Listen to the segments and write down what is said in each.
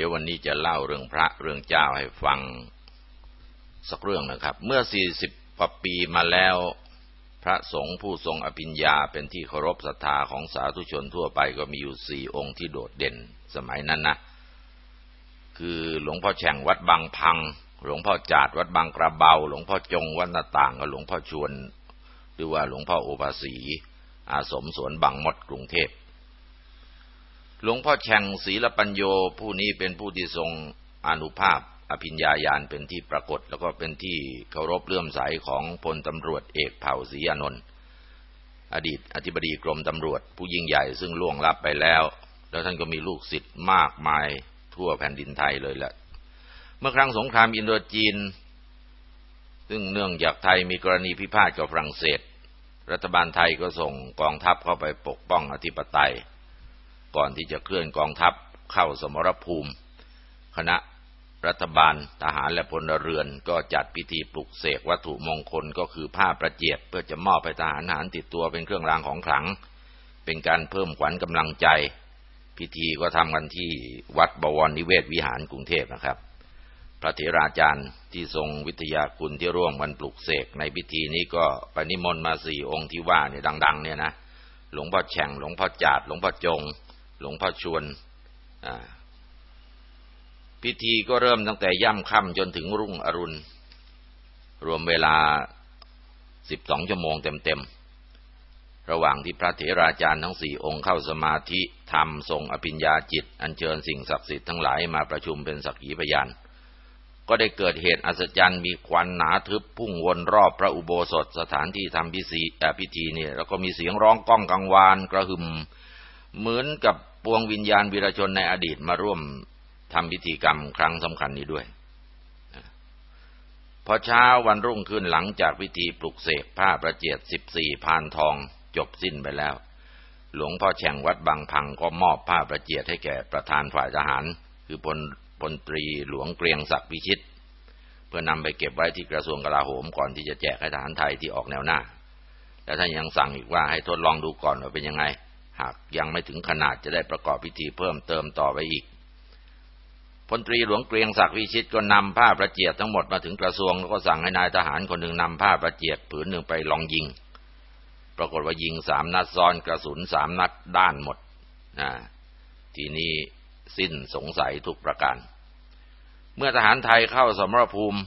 เดี๋ยววันนี้จะเล่าเรื่องพระเรื่องเจ้าให้ฟังสักเรื่องนะครับ เมื่อสี่สิบกว่าปีมาแล้ว พระสงฆ์ผู้ทรงอภิญญาเป็นที่เคารพศรัทธาของสาธุชนทั่วไปก็มีอยู่สี่องค์ที่โดดเด่นสมัยนั้นนะคือหลวงพ่อแฉ่งวัดบางพัง หลวงพ่อจาดวัดบางกระเบา หลวงพ่อจงวัดหน้าต่างกับหลวงพ่อชวน หรือว่าหลวงพ่อโอภาสีอาสมสวนบางมดกรุงเทพ หลวงพ่อแช่งศรีละปัญโยผู้นี้เป็นผู้ที่ทรงอนุภาพ อภิญญาญาณเป็นที่ปรากฏ แล้วก็เป็นที่เคารพเลื่อมใสของพลตำรวจเอกเผ่าศรีอนนท์อดีตอธิบดีกรมตำรวจ ผู้ยิ่งใหญ่ซึ่งล่วงลับไปแล้ว แล้วท่านก็มีลูกศิษย์มากมายทั่วแผ่นดินไทยเลยแหละเมื่อครั้งสงครามอินโดจีน ซึ่งเนื่องจากไทยมีกรณีพิพาทกับฝรั่งเศส รัฐบาลไทยก็ส่งกองทัพเข้าไปปกป้องอธิปไตย ก่อนที่จะเคลื่อนกองทัพเข้าสมรภูมิ คณะรัฐบาลทหารและพลเรือนก็จัดพิธีปลุกเสกวัตถุมงคลก็คือผ้าประเจียดเพื่อจะมอบให้ทหารหารติดตัวเป็นเครื่องรางของขลัง เป็นการเพิ่มขวัญกำลังใจ พิธีก็ทำกันที่วัดบวรนิเวศวิหารกรุงเทพนะครับ พระเถราจารย์ที่ทรงวิทยาคุณที่ร่วมกันปลุกเสกในพิธีนี้ก็ปณิมนต์มาสี่องค์ที่ว่าเนี่ยดัง ๆ เนี่ยนะหลวงพ่อแฉ่งหลวงพ่อจาดหลวงพ่อจง หลวงพ่อชวนพิธีก็เริ่มตั้งแต่ย่ำค่ำจนถึงรุ่งอรุณ รวมเวลาสิบสองชั่วโมงเต็มๆ ระหว่างที่พระเถราจารย์ทั้งสี่องค์เข้าสมาธิทำทรงอภิญญาจิต อัญเชิญสิ่งศักดิ์สิทธิ์ทั้งหลายมาประชุมเป็นสักขีพยาน ก็ได้เกิดเหตุอัศจรรย์มีควันหนาทึบพุ่งวนรอบพระอุโบสถสถานที่ทำพิธีพิธีนี่แล้วก็มีเสียงร้องก้องกังวานกระหึ่มเหมือนกับ ปวงวิญญาณวีรชนในอดีตมาร่วมทำพิธีกรรมครั้งสำคัญนี้ด้วยพอเช้าวันรุ่งขึ้นหลังจากพิธีปลุกเสกผ้าประเจียดสิบสี่พานทองจบสิ้นไปแล้ว หลวงพ่อแฉ่งวัดบางพังก็มอบผ้าประเจียดให้แก่ประธานฝ่ายทหาร คือพลพลตรีหลวงเกรียงศักดิ์พิชิต เพื่อนำไปเก็บไว้ที่กระทรวงกลาโหมก่อนที่จะแจกให้ทหารไทยที่ออกแนวหน้า และท่านยังสั่งอีกว่าให้ทดลองดูก่อนว่าเป็นยังไง หากยังไม่ถึงขนาดจะได้ประกอบพิธีเพิ่มเติมต่อไปอีกพลตรีหลวงเกรียงศักดิ์วิชิตก็นำผ้าประเจียดทั้งหมดมาถึงกระทรวงแล้วก็สั่งให้นายทหารคนหนึ่งนำผ้าประเจียดผืนหนึ่งไปลองยิง ปรากฏว่ายิงสามนัดซ้อนกระสุนสามนัดด้านหมดนะทีนี้สิ้นสงสัยทุกประการ เมื่อทหารไทยเข้าสมรภูมิ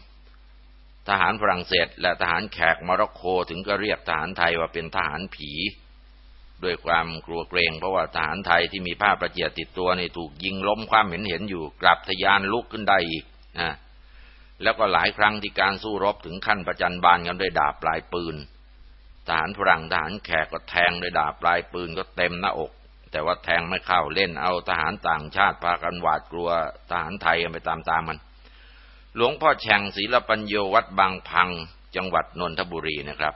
ทหารฝรั่งเศส และทหารแขกมาร็อกโกถึงก็เรียกทหารไทยว่าเป็นทหารผี ด้วยความกลัวเกรงเพราะว่าทหารไทยที่มีผ้าประเจียติดตัวนี่ถูกยิงล้มความเห็นเห็นอยู่กลับทยานลุกขึ้นได้อีกนะแล้วก็หลายครั้งที่การสู้รบถึงขั้นประจันบานกันด้วยดาบปลายปืนทหารฝรั่งทหารแขกก็แทงด้วยดาบปลายปืนก็เต็มหน้าอก แต่ว่าแทงไม่เข้าเล่นเอาทหารต่างชาติพากันหวาดกลัวทหารไทยกันไปตามๆมัน หลวงพ่อแฉ่งศิลปัญโยวัดบางพัง จังหวัดนนทบุรีนะครับ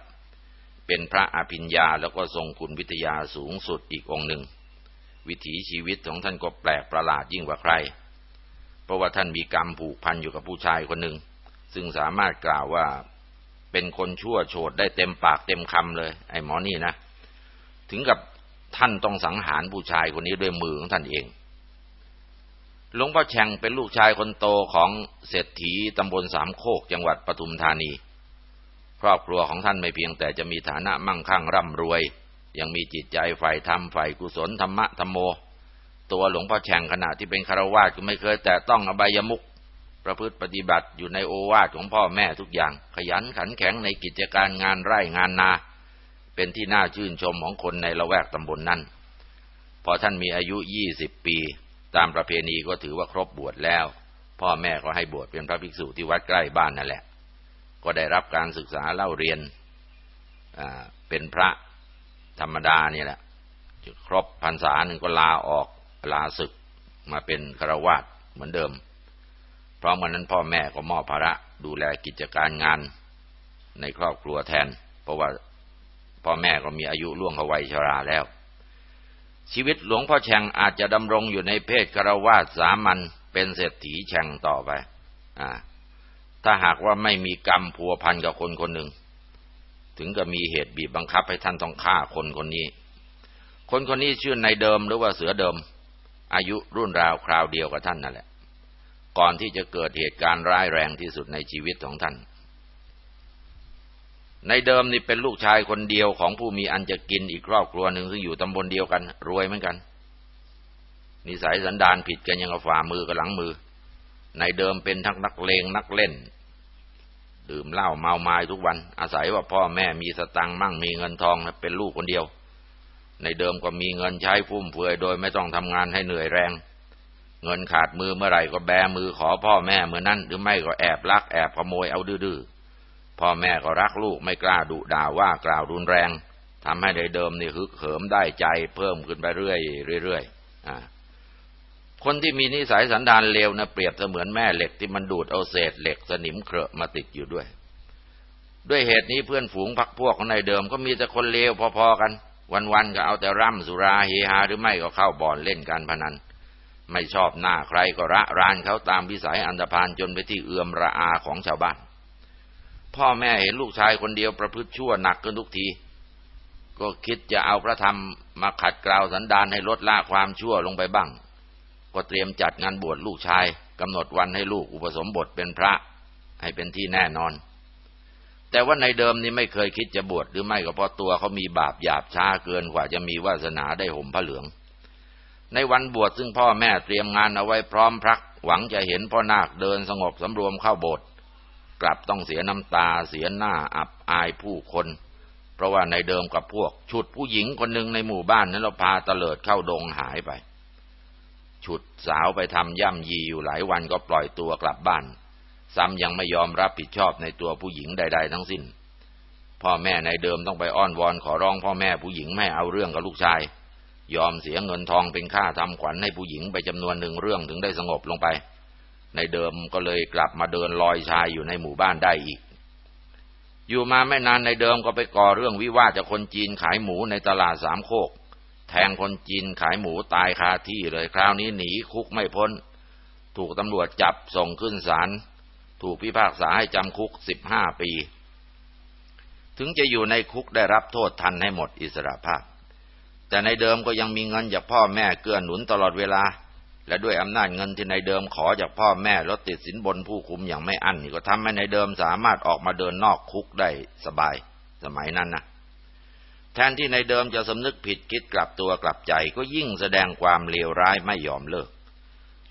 เป็นพระอภิญญาแล้วก็ทรงคุณวิทยาสูงสุดอีกองหนึ่ง วิถีชีวิตของท่านก็แปลกประหลาดยิ่งกว่าใคร เพราะว่าท่านมีกรรมผูกพันอยู่กับผู้ชายคนหนึ่ง ซึ่งสามารถกล่าวว่าเป็นคนชั่วโฉดได้เต็มปากเต็มคำเลย ไอ้หมอนี่นะ ถึงกับท่านต้องสังหารผู้ชายคนนี้ด้วยมือของท่านเองหลวงพ่อแฉงเป็นลูกชายคนโตของเศรษฐีตำบลสามโคกจังหวัดปทุมธานี ครอบครัวของท่านไม่เพียงแต่จะมีฐานะมั่งคั่งร่ำรวย ยังมีจิตใจใฝ่ธรรมใฝ่กุศลธรรมะธรรมโม ตัวหลวงพ่อแฉ่งขณะที่เป็นคารวาสก็ไม่เคยแต่ต้องอบายมุกประพฤติปฏิบัติอยู่ในโอวาทของพ่อแม่ทุกอย่าง ขยันขันแข็งในกิจการงานไร่งานนา เป็นที่น่าชื่นชมของคนในละแวกตำบลนนั้น พอท่านมีอายุยี่สิบปี ตามประเพณีก็ถือว่าครบบวชแล้ว พ่อแม่ก็ให้บวชเป็นพระภิกษุที่วัดใกล้บ้านนั่นแหละ ก็ได้รับการศึกษาเล่าเรียนเป็นพระธรรมดานี่แหละครบพรรษาหนึ่งก็ลาออกลาศึกมาเป็นฆราวาสเหมือนเดิม เพราะมันนั้นพ่อแม่ก็มอบภาระดูแลกิจการงานในครอบครัวแทน เพราะว่าพ่อแม่ก็มีอายุล่วงเขาวัยชราแล้ว ชีวิตหลวงพ่อแฉ่งอาจจะดำรงอยู่ในเพศฆราวาสสามัญเป็นเศรษฐีแฉ่งต่อไป อ่า ถ้าหากว่าไม่มีกรรมพัวพันกับคนคนหนึ่ง ถึงกับมีเหตุบีบบังคับให้ท่านต้องฆ่าคนคนนี้ คนคนนี้ชื่อในเดิมหรือว่าเสือเดิม อายุรุ่นราวคราวเดียวกับท่านนั่นแหละ ก่อนที่จะเกิดเหตุการณ์ร้ายแรงที่สุดในชีวิตของท่านในเดิมนี่เป็นลูกชายคนเดียวของผู้มีอันจะกินอีกครอบครัวหนึ่งซึ่งอยู่ตำบลเดียวกัน รวยเหมือนกัน นิสัยสันดานผิดกันยังกับฝ่ามือกับหลังมือ ในเดิมเป็นทั้งนักเลงนักเล่น ดื่มเหล้าเมาไม้ทุกวัน อาศัยว่าพ่อแม่มีสตังค์มั่งมีเงินทองเป็นลูกคนเดียว ในเดิมก็มีเงินใช้ฟุ่มเฟือยโดยไม่ต้องทำงานให้เหนื่อยแรง เงินขาดมือเมื่อไหร่ก็แบมือขอพ่อแม่เมื่อนั้น หรือไม่ก็แอบลักแอบขโมยเอาดื้อพ่อแม่ก็รักลูกไม่กล้าดุด่าว่ากล่าวรุนแรงทำให้ในเดิมนี่ฮึกเหิมได้ใจเพิ่มขึ้นไปเรื่อยเรื่อยอ่า คนที่มีนิสัยสันดานเลวนะเปรียบเสมือนแม่เหล็กที่มันดูดเอาเศษเหล็กสนิมเครอะมาติดอยู่ด้วย ด้วยเหตุนี้เพื่อนฝูงพักพวกของนายเดิมก็มีแต่คนเลวพอๆกัน วันๆก็เอาแต่ร่ำสุราเฮฮาหรือไม่ก็เข้าบ่อนเล่นการพนัน ไม่ชอบหน้าใครก็ระรานเขาตามวิสัยอันธพาลจนไปที่เอื่อมระอาของชาวบ้าน พ่อแม่เห็นลูกชายคนเดียวประพฤติชั่วหนักขึ้นทุกที ก็คิดจะเอาพระธรรมมาขัดเกลาสันดานให้ลดละความชั่วลงไปบ้าง ก็เตรียมจัดงานบวชลูกชายกำหนดวันให้ลูกอุปสมบทเป็นพระให้เป็นที่แน่นอน แต่ว่าในเดิมนี่ไม่เคยคิดจะบวชหรือไม่ก็เพราะตัวเขามีบาปหยาบช้าเกินกว่าจะมีวาสนาได้ห่มพระเหลือง ในวันบวชซึ่งพ่อแม่เตรียมงานเอาไว้พร้อมพรัก หวังจะเห็นพ่อนาคเดินสงบสำรวมเข้าโบสถ์กลับต้องเสียน้ำตาเสียหน้าอับอายผู้คน เพราะว่าในเดิมกับพวกฉุดผู้หญิงคนหนึ่งในหมู่บ้านนั้นเราพาเตลิดเข้าดงหายไป ฉุดสาวไปทำย่ำยีอยู่หลายวันก็ปล่อยตัวกลับบ้าน ซ้ำยังไม่ยอมรับผิดชอบในตัวผู้หญิงใด ๆ ทั้งสิ้น พ่อแม่ในเดิมต้องไปอ้อนวอนขอร้องพ่อแม่ผู้หญิงไม่เอาเรื่องกับลูกชาย ยอมเสียเงินทองเป็นค่าทำขวัญให้ผู้หญิงไปจำนวนหนึ่งเรื่องถึงได้สงบลงไป ในเดิมก็เลยกลับมาเดินลอยชายอยู่ในหมู่บ้านได้อีก อยู่มาไม่นานในเดิมก็ไปก่อเรื่องวิวาทจากคนจีนขายหมูในตลาดสามโคก แทงคนจีนขายหมูตายคาที่เลยคราวนี้หนีคุกไม่พ้น ถูกตำรวจจับส่งขึ้นศาลถูกพิพากษาให้จำคุกสิบห้าปี ถึงจะอยู่ในคุกได้รับโทษทันให้หมดอิสระภาพ แต่ในเดิมก็ยังมีเงินจากพ่อแม่เกื้อหนุนตลอดเวลา และด้วยอำนาจเงินที่ในเดิมขอจากพ่อแม่ลดติดสินบนผู้คุมอย่างไม่อั้นก็ทำให้ในเดิมสามารถออกมาเดินนอกคุกได้สบาย สมัยนั้นนะ แทนที่ในเดิมจะสำนึกผิดคิดกลับตัวกลับใจก็ยิ่งแสดงความเลวร้ายไม่ยอมเลิก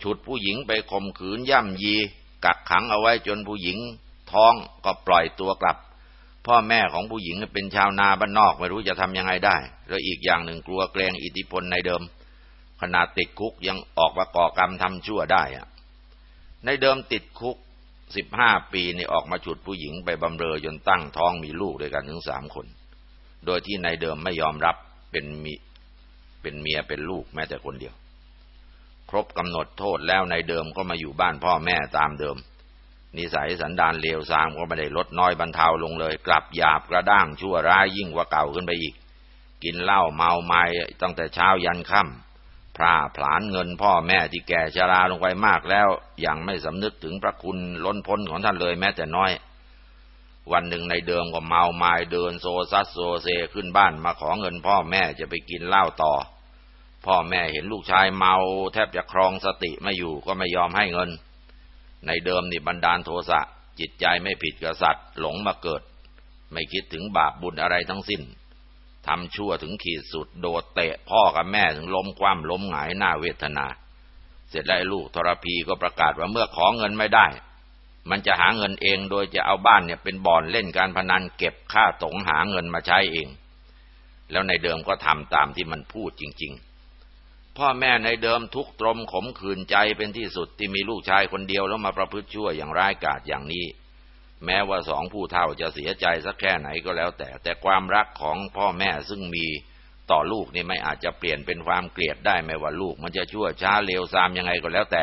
ฉุดผู้หญิงไปข่มขืนย่ำยี กักขังเอาไว้จนผู้หญิง ท้องก็ปล่อยตัวกลับ พ่อแม่ของผู้หญิงเป็นชาวนาบ้านนอกไม่รู้จะทำยังไงได้ แล้วอีกอย่างหนึ่งกลัวเกรงอิทธิพลในเดิม ขนาดติดคุกยังออกมาก่อกรรมทำชั่วได้อะในเดิมติดคุกสิบห้าปีนี่ออกมาฉุดผู้หญิงไปบำเรอจนตั้งท้องมีลูกด้วยกันถึงสามคน โดยที่ในเดิมไม่ยอมรับเป็นมีเป็นเมียเป็นลูกแม้แต่คนเดียว ครบกำหนดโทษแล้วในเดิมก็มาอยู่บ้านพ่อแม่ตามเดิม นิสัยสันดานเลวทรามก็ไม่ได้ลดน้อยบรรเทาลงเลย กลับหยาบกระด้างชั่วร้ายยิ่งกว่าเก่าขึ้นไปอีก กินเหล้าเมาไม้ตั้งแต่เช้ายันค่ำพร่าผลาญเงินพ่อแม่ที่แก่ชราลงไปมากแล้วยังไม่สำนึกถึงพระคุณล้นพ้นของท่านเลยแม้แต่น้อย วันหนึ่งนายเดิมก็เมามายเดินโซซัสโซเซขึ้นบ้านมาขอเงินพ่อแม่จะไปกินเหล้าต่อ พ่อแม่เห็นลูกชายเมาแทบจะครองสติไม่อยู่ก็ไม่ยอมให้เงิน นายเดิมนี่บันดาลโทสะจิตใจไม่ผิดกับสัตว์หลงมาเกิด ไม่คิดถึงบาปบุญอะไรทั้งสิ้นทำชั่วถึงขีดสุดโดดเตะพ่อกับแม่ถึงล้มคว่ำล้มหงายหน้าเวทนา เสร็จแล้วลูกทรพีก็ประกาศว่าเมื่อขอเงินไม่ได้ มันจะหาเงินเองโดยจะเอาบ้านเนี่ยเป็นบ่อนเล่นการพนันเก็บค่าตงหาเงินมาใช้เอง แล้วในเดิมก็ทำตามที่มันพูดจริง ๆ พ่อแม่ในเดิมทุกตรมขมขื่นใจเป็นที่สุดที่มีลูกชายคนเดียวแล้วมาประพฤติชั่วอย่างร้ายกาจอย่างนี้ แม้ว่าสองผู้เฒ่าจะเสียใจสักแค่ไหนก็แล้วแต่ แต่ความรักของพ่อแม่ซึ่งมีต่อลูกนี่ไม่อาจจะเปลี่ยนเป็นความเกลียดได้ไม่ว่าลูก มันจะชั่วช้าเลวทรามยังไงก็แล้วแต่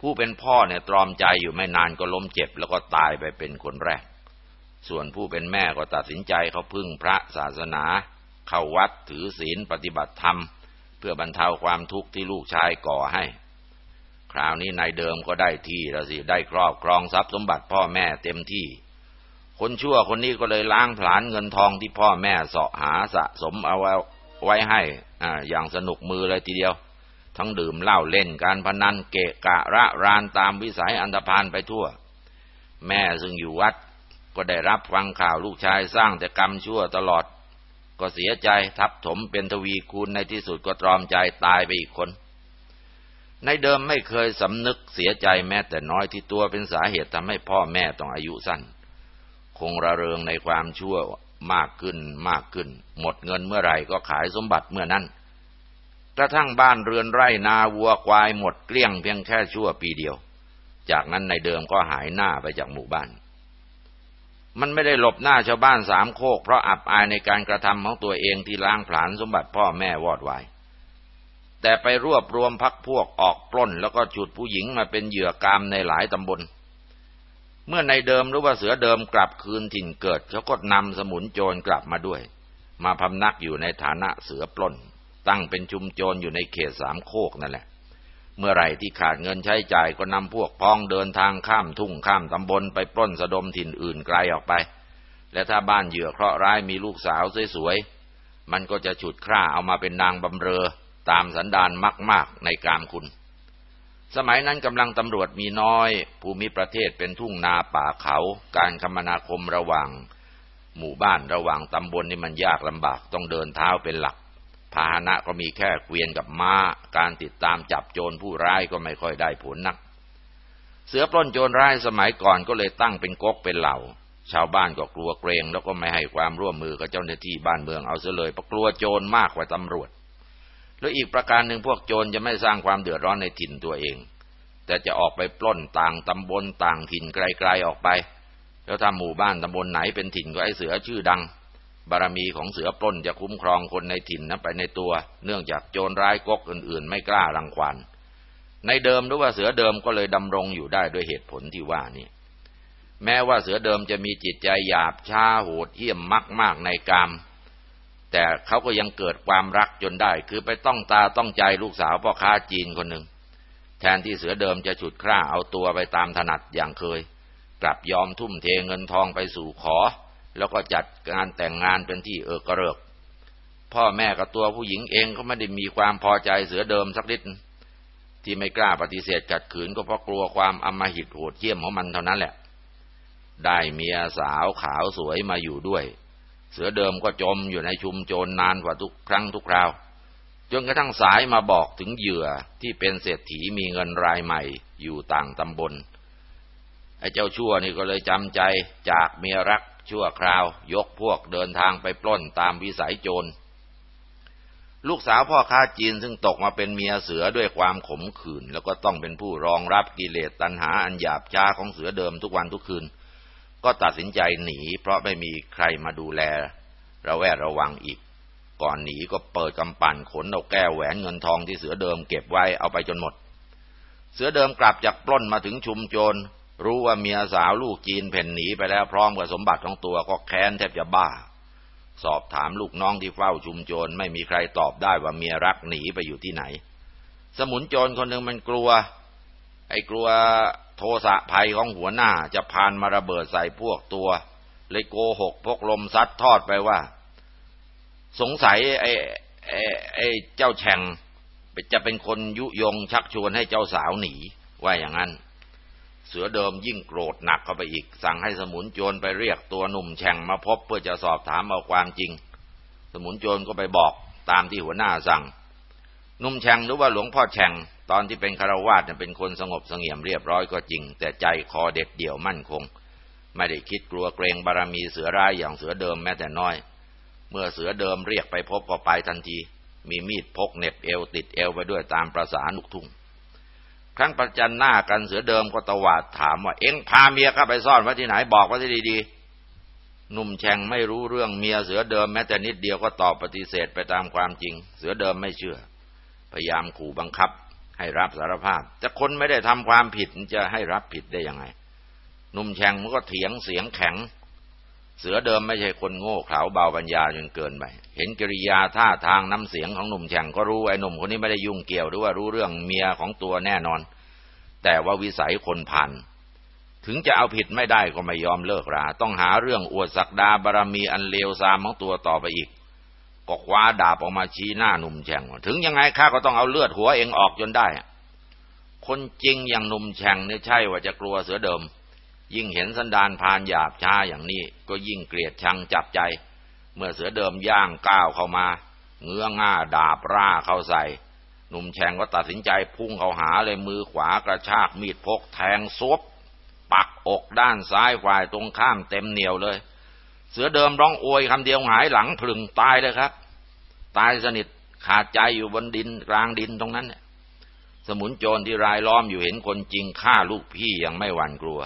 ผู้เป็นพ่อเนี่ยตรอมใจอยู่ไม่นานก็ล้มเจ็บแล้วก็ตายไปเป็นคนแรก ส่วนผู้เป็นแม่ก็ตัดสินใจเขาพึ่งพระศาสนา เข้าวัดถือศีลปฏิบัติธรรม เพื่อบรรเทาความทุกข์ที่ลูกชายก่อให้ คราวนี้นายเดิมก็ได้ที่แล้วสิได้ครอบครองทรัพย์สมบัติพ่อแม่เต็มที่ คนชั่วคนนี้ก็เลยล้างผลาญเงินทองที่พ่อแม่เสาะหาสะสมเอาไว้ไว้ให้อ่าอย่างสนุกมือเลยทีเดียว ทั้งดื่มเหล้าเล่นการพนันเกะกะระรานตามวิสัยอันธพาลไปทั่ว แม่ซึ่งอยู่วัดก็ได้รับฟังข่าวลูกชายสร้างแต่กรรมชั่วตลอด ก็เสียใจทับถมเป็นทวีคูณในที่สุดก็ตรอมใจตายไปอีกคน ในเดิมไม่เคยสำนึกเสียใจแม้แต่น้อยที่ตัวเป็นสาเหตุทำให้พ่อแม่ต้องอายุสั้น คงระเริงในความชั่วมากขึ้นมากขึ้น หมดเงินเมื่อไหร่ก็ขายสมบัติเมื่อนั้น กระทั่งบ้านเรือนไร่นาวัวควายหมดเกลี้ยงเพียงแค่ชั่วปีเดียว จากนั้นในเดิมก็หายหน้าไปจากหมู่บ้าน มันไม่ได้หลบหน้าชาวบ้านสามโคก เพราะอับอายในการกระทำของตัวเองที่ล้างผลาญสมบัติพ่อแม่วอดวาย แต่ไปรวบรวมพักพวกออกปล้น แล้วก็จุดผู้หญิงมาเป็นเหยื่อกามในหลายตำบล เมื่อในเดิมหรือว่าเสือเดิมกลับคืนถิ่นเกิดเขาก็นำสมุนโจรกลับมาด้วย มาพำนักอยู่ในฐานะเสือปล้น ตั้งเป็นชุมโจรอยู่ในเขตสามโคกนั่นแหละ เมื่อไหร่ที่ขาดเงินใช้จ่ายก็นำพวกพ้องเดินทางข้ามทุ่งข้ามตำบลไปปล้นสะดมถิ่นอื่นไกลออกไป และถ้าบ้านเหยื่อเคราะห์ร้ายมีลูกสาวสวยๆ มันก็จะฉุดคร่าเอามาเป็นนางบำเรอตามสันดานมากๆในกามคุณ สมัยนั้นกำลังตำรวจมีน้อย ภูมิประเทศเป็นทุ่งนาป่าเขา การคมนาคมระหว่างหมู่บ้านระหว่างตำบลนี่มันยากลำบากต้องเดินเท้าเป็นหลัก พาหนะก็มีแค่เกวียนกับม้า การติดตามจับโจรผู้ร้ายก็ไม่ค่อยได้ผลนัก เสือปล้นโจรร้ายสมัยก่อนก็เลยตั้งเป็นก๊กเป็นเหล่า ชาวบ้านก็กลัวเกรงแล้วก็ไม่ให้ความร่วมมือกับเจ้าหน้าที่บ้านเมืองเอาเสียเลยเพราะกลัวโจรมากกว่าตำรวจ แล้วอีกประการหนึ่งพวกโจรจะไม่สร้างความเดือดร้อนในถิ่นตัวเอง แต่จะออกไปปล้นต่างตำบลต่างถิ่นไกลๆออกไป แล้วถ้าหมู่บ้านตำบลไหนเป็นถิ่นก็ไอ้เสือชื่อดัง บารมีของเสือปล้นจะคุ้มครองคนในถิ่นนั้นไปในตัว เนื่องจากโจรร้ายก๊กอื่นๆ ไม่กล้ารังควานในเดิมหรือว่าเสือเดิมก็เลยดำรงอยู่ได้ด้วยเหตุผลที่ว่านี่แม้ว่าเสือเดิมจะมีจิตใจหยาบช้าโหดเหี้ยมมากๆในกามแต่เขาก็ยังเกิดความรักจนได้ คือไปต้องตาต้องใจลูกสาวพ่อค้าจีนคนหนึ่ง แทนที่เสือเดิมจะฉุดคร่าเอาตัวไปตามถนัดอย่างเคย กลับยอมทุ่มเทเงินทองไปสู่ขอ แล้วก็จัดงานแต่งงานเป็นที่เออกระเริก พ่อแม่กับตัวผู้หญิงเองก็ไม่ได้มีความพอใจเสือเดิมสักนิด ที่ไม่กล้าปฏิเสธขัดขืนก็เพราะกลัวความอมหิตโหดเหี้ยมของมันเท่านั้นแหละ ได้เมียสาวขาวสวยมาอยู่ด้วย เสือเดิมก็จมอยู่ในชุมโจรนานกว่าทุกครั้งทุกคราว จนกระทั่งสายมาบอกถึงเหยื่อที่เป็นเศรษฐีมีเงินรายใหม่อยู่ต่างตำบล อ้เจ้าชั่วนี่ก็เลยจำใจจากเมียรักชั่วคราวยกพวกเดินทางไปปล้นตามวิสัยโจร ลูกสาวพ่อค้าจีนซึ่งตกมาเป็นเมียเสือด้วยความขมขื่นแล้วก็ต้องเป็นผู้รองรับกิเลสตัณหาอันหยาบช้าของเสือเดิมทุกวันทุกคืน ก็ตัดสินใจหนี เพราะไม่มีใครมาดูแล ระแวดระวังอีก ก่อนหนีก็เปิดกำปั่นขนเอาแก้วแหวนเงินทองที่เสือเดิมเก็บไว้เอาไปจนหมด เสือเดิมกลับจากปล้นมาถึงชุมโจร รู้ว่าเมียสาวลูกจีนเพ่นหนีไปแล้วพร้อมกับสมบัติของตัวก็แค้นแทบจะบ้า สอบถามลูกน้องที่เฝ้าชุมโจรไม่มีใครตอบได้ว่าเมียรักหนีไปอยู่ที่ไหน สมุนโจรคนหนึ่งมันกลัว ไอ้กลัวโทสะภัยของหัวหน้าจะพานมาระเบิดใส่พวกตัวเลยโกหกพกลมซัดทอดไปว่า สงสัยไอ้ไอ้ไอ้เจ้าแฉ่งจะเป็นคนยุยงชักชวนให้เจ้าสาวหนีว่าอย่างนั้น เสือเดิมยิ่งโกรธหนักเข้าไปอีก สั่งให้สมุนโจรไปเรียกตัวหนุ่มแฉ่งมาพบเพื่อจะสอบถามเอาความจริง สมุนโจรก็ไปบอกตามที่หัวหน้าสั่ง หนุ่มแฉ่งหรือว่าหลวงพ่อแฉ่งตอนที่เป็นคารวาสเป็นคนสงบเสงี่ยมเรียบร้อยก็จริง แต่ใจคอเด็ดเดี่ยวมั่นคง ไม่ได้คิดกลัวเกรงบารมีเสือร้ายอย่างเสือเดิมแม้แต่น้อย เมื่อเสือเดิมเรียกไปพบก็ไปทันที มีมีดพกเน็บเอวติดเอวไปด้วยตามประสานุกทุ่ง ครั้งประจันหน้ากันเสือเดิมก็ตวาดถามว่า เอ็งพาเมียข้าไปซ่อนไว้ที่ไหนบอกว่าที่ดีๆหนุ่มแฉงไม่รู้เรื่องเมียเสือเดิมแม้แต่นิดเดียวก็ตอบปฏิเสธไปตามความจริง เสือเดิมไม่เชื่อ พยายามขู่บังคับ ให้รับสารภาพแต่คนไม่ได้ทำความผิดจะให้รับผิดได้ยังไงหนุ่มแฉงมันก็เถียงเสียงแข็ง เสือเดิมไม่ใช่คนโง่เขลาเบาปัญญาจนเกินไปเห็นกิริยาท่าทางน้ำเสียงของหนุ่มแฉ่งก็รู้ไอ้หนุ่มคนนี้ไม่ได้ยุ่งเกี่ยวหรือว่ารู้เรื่องเมียของตัวแน่นอน แต่ว่าวิสัยคนพันถึงจะเอาผิดไม่ได้ก็ไม่ยอมเลิกรา ต้องหาเรื่องอวดศักดาบารมีอันเลวทรามของตัวต่อไปอีก ก็คว้าดาบออกมาชี้หน้าหนุ่มแฉ่งถึงยังไงข้าก็ต้องเอาเลือดหัวเองออกจนได้ คนจริงอย่างหนุ่มแฉ่งเนี่ยใช่ว่าจะกลัวเสือเดิม ยิ่งเห็นสันดานพานหยาบช้าอย่างนี้ ก็ยิ่งเกลียดชังจับใจ เมื่อเสือเดิมย่างก้าวเข้ามา เงื้อง่าดาบร่าเข้าใส่ หนุ่มแฉงก็ตัดสินใจพุ่งเข้าหาเลยมือขวากระชากมีดพกแทงซบปักอกด้านซ้ายฝ่ายตรงข้ามเต็มเหนียวเลย เสือเดิมร้องโอยคำเดียวหายหลังพลึงตายเลยครับ ตายสนิทขาดใจอยู่บนดินกลางดินตรงนั้นเนี่ยสมุนโจรที่รายล้อมอยู่เห็นคนจริงฆ่าลูกพี่ยังไม่หวั่นกลัว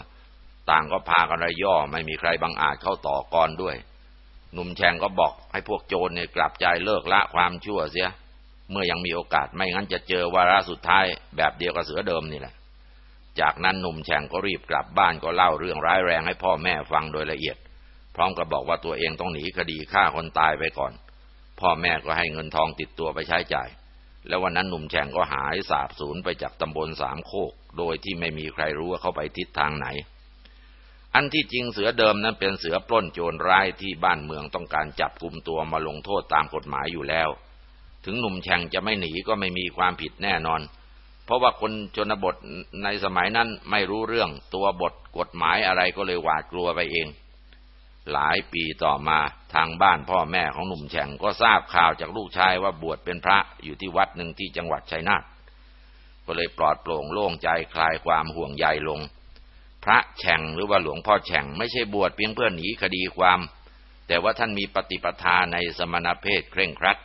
ต่างก็พากันระย่อไม่มีใครบังอาจเข้าต่อกรด้วย หนุ่มแชงก็บอกให้พวกโจรเนี่ยกลับใจเลิกละความชั่วเสีย เมื่อยังมีโอกาสไม่งั้นจะเจอวาระสุดท้ายแบบเดียวกับเสือเดิมนี่แหละ จากนั้นหนุ่มแฉ่งก็รีบกลับบ้านก็เล่าเรื่องร้ายแรงให้พ่อแม่ฟังโดยละเอียด พร้อมกับบอกว่าตัวเองต้องหนีคดีฆ่าคนตายไปก่อน พ่อแม่ก็ให้เงินทองติดตัวไปใช้จ่าย แล้ววันนั้นหนุ่มแฉ่งก็หายสาบสูญไปจากตำบลสามโคก โดยที่ไม่มีใครรู้ว่าเขาไปทิศทางไหน อันที่จริงเสือเดิมนั้นเป็นเสือปล้นโจรร้ายที่บ้านเมืองต้องการจับกลุ่มตัวมาลงโทษตามกฎหมายอยู่แล้ว ถึงหนุ่มแฉ่งจะไม่หนีก็ไม่มีความผิดแน่นอน เพราะว่าคนชนบทในสมัยนั้นไม่รู้เรื่องตัวบทกฎหมายอะไรก็เลยหวาดกลัวไปเอง หลายปีต่อมาทางบ้านพ่อแม่ของหนุ่มแฉ่งก็ทราบข่าวจากลูกชายว่าบวชเป็นพระอยู่ที่วัดหนึ่งที่จังหวัดชัยนาทก็เลยปลอดโปร่งโล่งใจคลายความห่วงใยลง ระแฉ่งหรือว่าหลวงพ่อแฉ่งไม่ใช่บวชเพียงเพื่อหนีคดีความ แต่ว่าท่านมีปฏิปทาในสมณเพศเคร่งครัด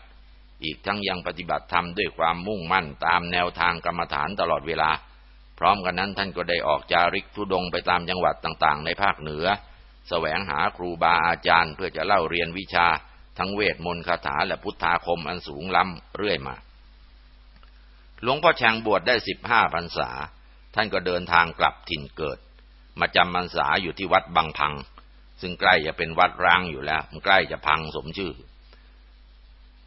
อีกทั้งยังปฏิบัติธรรมด้วยความมุ่งมั่นตามแนวทางกรรมฐานตลอดเวลา พร้อมกันนั้นท่านก็ได้ออกจาริกทุดงไปตามจังหวัดต่างๆ ในภาคเหนือสแสวงหาครูบาอาจารย์เพื่อจะเล่าเรียนวิชา ทั้งเวทมนต์คาถาและพุทธาคมอันสูงล้ำเรื่อยมาหลวงพ่อแฉงบวชได้สิบห้าพรรษา ท่านก็เดินทางกลับถิ่นเกิด มาจำพรรษาอยู่ที่วัดบางพัง ซึ่งใกล้จะเป็นวัดร้างอยู่แล้ว มันใกล้จะพังสมชื่อ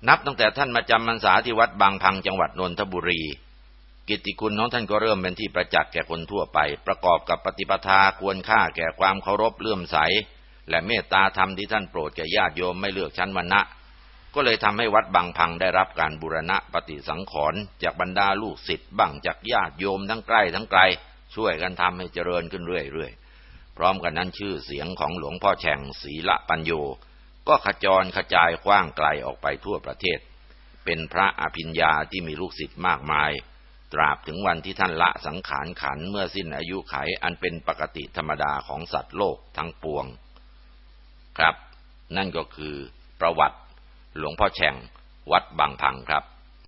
นับตั้งแต่ท่านมาจำพรรษาที่วัดบางพังจังหวัดนนทบุรี กิตติคุณของท่านก็เริ่มเป็นที่ประจักษ์แก่คนทั่วไป ประกอบกับปฏิปทาควรค่าแก่ความเคารพเลื่อมใส และเมตตาธรรมที่ท่านโปรดแก่ญาติโยมไม่เลือกชั้นวรรณะก็เลยทำให้วัดบางพังได้รับการบูรณะปฏิสังขรณ์จากบรรดาลูกศิษย์บ้างจากญาติโยมทั้งใกล้ทั้งไกล ช่วยกันทำให้เจริญขึ้นเรื่อยๆ พร้อมกันนั้นชื่อเสียงของหลวงพ่อแฉ่งศีละปัญโย ก็ขจรขจายกว้างไกลออกไปทั่วประเทศ เป็นพระอภิญญาที่มีลูกศิษย์มากมาย ตราบถึงวันที่ท่านละสังขารขันเมื่อสิ้นอายุไขอันเป็นปกติธรรมดาของสัตว์โลกทั้งปวง ครับ นั่นก็คือประวัติหลวงพ่อแฉ่งวัดบางพังครับ